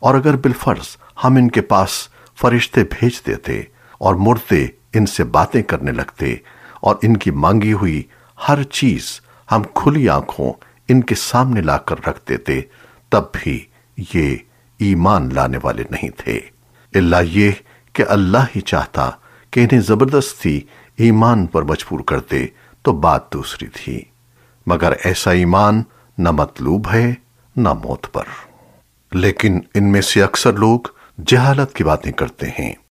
اور اگر بالفرض ہم ان کے پاس فرشتے بھیج دیتے اور مردے ان سے باتیں کرنے لگتے اور ان کی مانگی ہوئی ہر چیز ہم کھلی آنکھوں ان کے سامنے لا کر رکھ دیتے، تب بھی یہ ایمان لانے والے نہیں تھے۔ اللہ یہ کہ اللہ ہی چاہتا کہ انہیں زبردستی ایمان پر مجبور کرتے تو بات دوسری تھی۔ مگر ایسا ایمان نہ مطلوب ہے، نہ موت پر۔ لیکن ان میں سے اکثر لوگ جہالت کی باتیں کرتے ہیں۔